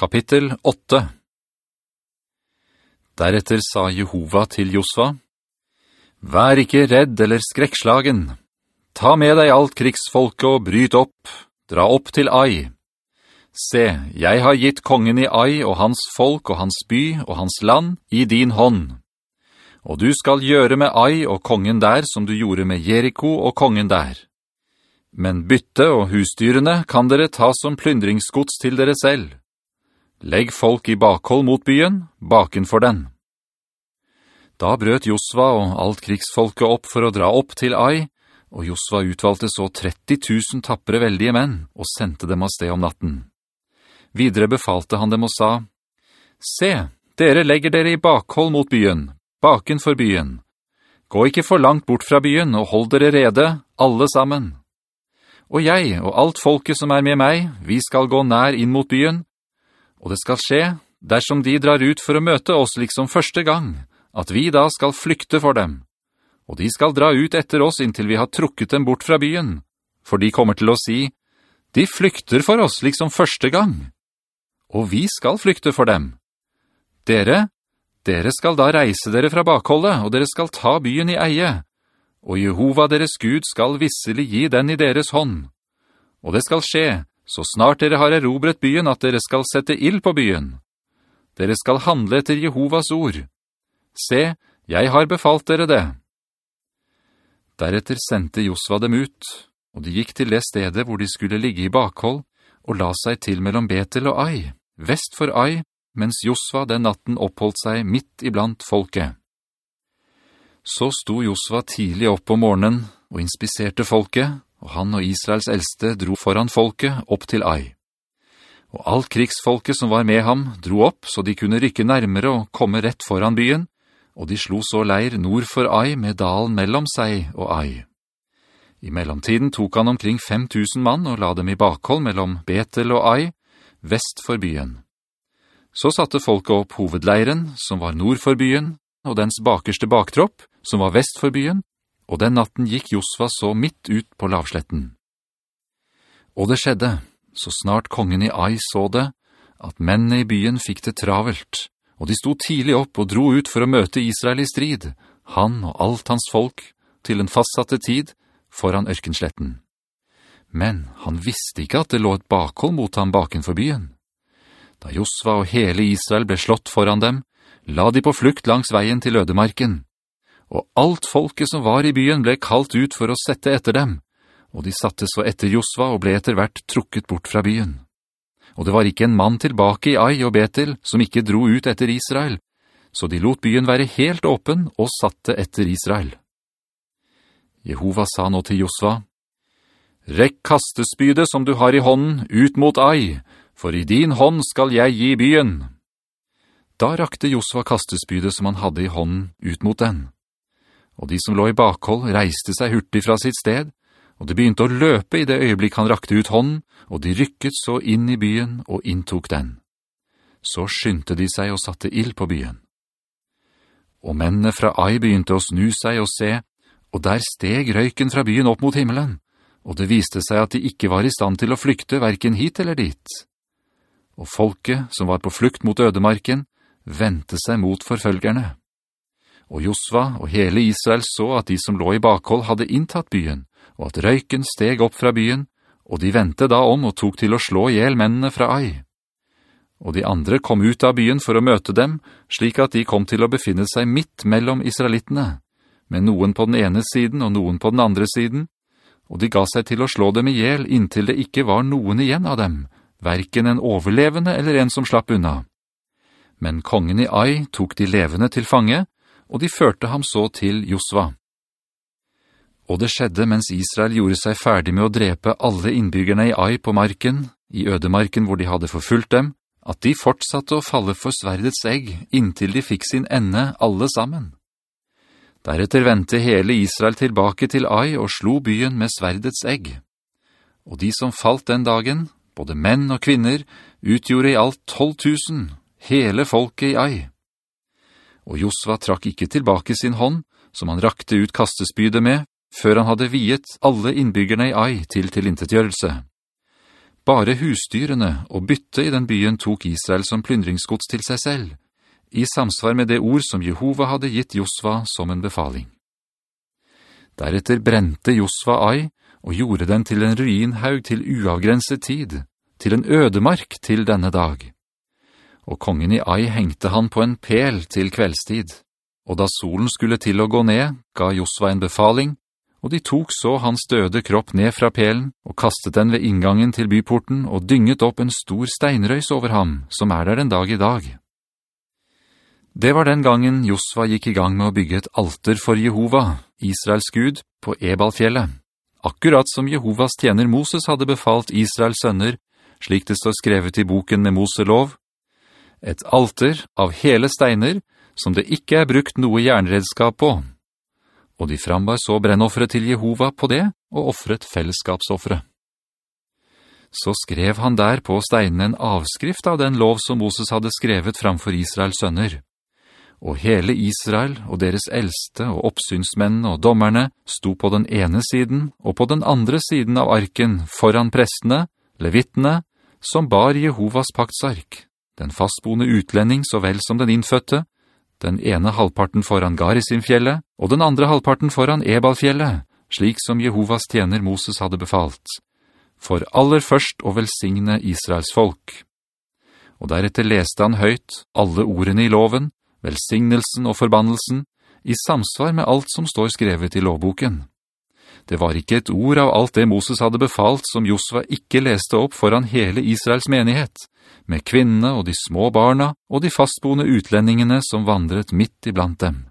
Kapittel 8 Deretter sa Jehova til Josva, «Vær ikke redd eller skrekkslagen. Ta med deg alt krigsfolket og bryt opp, dra opp til Ai. Se, jeg har gitt kongen i Ai og hans folk og hans by og hans land i din hånd. Og du skal gjøre med Ai og kongen der som du gjorde med Jericho og kongen der. Men bytte og husdyrene kan dere ta som plyndringsgods til dere selv. Legg folk i bakhold mot byen, baken for den. Da brøt Josva og alt krigsfolket opp for å dra opp til Ai, og Josva utvalgte så 30 000 tappere veldige menn og sendte dem av sted om natten. Videre befalte han dem og sa, «Se, dere legger dere i bakhold mot byen, baken for byen. Gå ikke for langt bort fra byen og hold dere rede, alle sammen.» Og jeg og alt folket som er med meg, vi skal gå nær inn mot byen, og det skal skje, dersom de drar ut for å møte oss liksom første gang, at vi da skal flykte for dem. Og de skal dra ut etter oss inntil vi har trukket dem bort fra byen, for de kommer til å si, de flykter for oss liksom første gang. Og vi skal flykte for dem. Dere, dere skal da reise dere fra bakholdet, og dere skal ta byen i eie, og Jehova deres Gud skal visselig gi den i deres hånd. Og det skal skje, så snart dere har erobret byen, at dere skal sette ild på byen. Dere skal handle etter Jehovas ord. Se, jeg har befalt dere det. Deretter sendte Josva dem ut, og de gikk til det stedet hvor de skulle ligge i bakhold, og la seg til mellom Betel og Ai, vest for Ai, mens Josva den natten oppholdt seg midt iblant folket. Så sto Josva tidlig opp om morgenen og inspiserte folket, og han og Israels eldste dro foran folket opp til Ai. Og alt krigsfolket som var med ham dro opp, så de kunne rykke nærmere og komme rett foran byen, og de slo så leir nord for Ai med dalen mellom seg og Ai. I mellomtiden tok han omkring 5000 mann og la dem i bakhold mellom Betel og Ai, vest for byen. Så satte folket opp hovedleiren, som var nord for byen, og dens bakerste baktropp, som var vest for byen, og den natten gikk Josva så midt ut på lavsletten. Og det skjedde, så snart kongen i Ai så det, at mennene i byen fikk det travelt, og de sto tidlig opp og dro ut for å møte Israel i strid, han og alt hans folk, til en fastsatte tid, foran ørkensletten. Men han visste ikke at det lå et bakhold mot ham baken for byen. Da Josva og hele Israel ble slått foran dem, la de på flukt langs veien til ødemarken. Og alt folket som var i byen ble kalt ut for å sette etter dem, og de satte så etter Josva og ble etter hvert trukket bort fra byen. Og det var ikke en mann tilbake i Ai og Betel som ikke dro ut etter Israel, så de lot byen være helt åpen og satte etter Israel. Jehova sa nå til Josva, «Rekk kastespydet som du har i hånden ut mot Ai, for i din hånd skal jeg gi byen.» Da rakte Josva kastespydet som han hadde i hånden ut mot den. Og de som lå i bakhold reiste seg hurtig fra sitt sted, og de begynte å løpe i det øyeblikk han rakte ut hånden, og de rykket så inn i byen og inntok den. Så skyndte de seg og satte ild på byen. Og mennene fra Ai begynte å snu seg og se, og der steg røyken fra byen opp mot himmelen, og det viste seg at de ikke var i stand til å flykte hverken hit eller dit. Og folket, som var på flukt mot ødemarken, vendte seg mot forfølgerne. Og Josva og hele Israel så at de som lå i bakhold hadde inntatt byen, og at røyken steg opp fra byen, og de ventet da om og tok til å slå ihjel mennene fra Ai. Og de andre kom ut av byen for å møte dem, slik at de kom til å befinne seg midt mellom israelittene, med noen på den ene siden og noen på den andre siden, og de ga seg til å slå dem ihjel inntil det ikke var noen igjen av dem, hverken en overlevende eller en som slapp unna. Men kongen i Ai tok de levende til fange, og de førte ham så til Josva. Og det skjedde mens Israel gjorde seg ferdig med å drepe alle innbyggerne i Ai på marken, i ødemarken hvor de hadde forfulgt dem, at de fortsatte å falle for sverdets egg inntil de fikk sin ende alle sammen. Deretter ventet hele Israel tilbake til Ai og slo byen med sverdets egg. Og de som falt den dagen, både menn og kvinner, utgjorde i alt 12 000, hele folket i Ai. Og Josva trakk ikke tilbake sin hånd, som han rakte ut kastespydet med, før han hadde viet alle innbyggerne i Ai til tilintetgjørelse. bare husdyrene og bytte i den byen tok Israel som plyndringsgods til seg selv, i samsvar med det ord som Jehova hadde gitt Josva som en befaling. Deretter brente Josva Ai og gjorde den til en ruinhaug til uavgrenset tid, til en ødemark til denne dag. Og kongen i Ai hengte han på en pel til kveldstid, og da solen skulle til å gå ned, ga Josva en befaling, og de tok så hans døde kropp ned fra pelen og kastet den ved inngangen til byporten og dynget opp en stor steinrøys over ham, som er der en dag i dag. Det var den gangen Josva gikk i gang med å bygge et alter for Jehova, Israels Gud, på Ebalfjellet, akkurat som Jehovas tjener Moses hadde befalt Israels sønner, slik det står skrevet i boken med Moselov, et alter av hele steiner, som det ikke er brukt noe jernredskap på. Og de frambar så brennoffere til Jehova på det, og offret fellesskapsoffere. Så skrev han der på steinen en avskrift av den lov som Moses hadde skrevet framfor Israels sønner og hele Israel og deres eldste og oppsynsmennene og dommerne sto på den ene siden og på den andre siden av arken foran prestene, levittene, som bar Jehovas paktsark, den fastboende utlending så vel som den innfødte, den ene halvparten foran Garisimfjellet og den andre halvparten foran Ebalfjellet, slik som Jehovas tjener Moses hadde befalt, for aller først å velsigne Israels folk. Og deretter leste han høyt alle ordene i loven, velsignelsen og forbannelsen, i samsvar med alt som står skrevet i lovboken. Det var ikke et ord av alt det Moses hadde befalt som Josva ikke leste opp foran hele Israels menighet, med kvinnene og de små barna og de fastboende utlendingene som vandret midt iblant dem.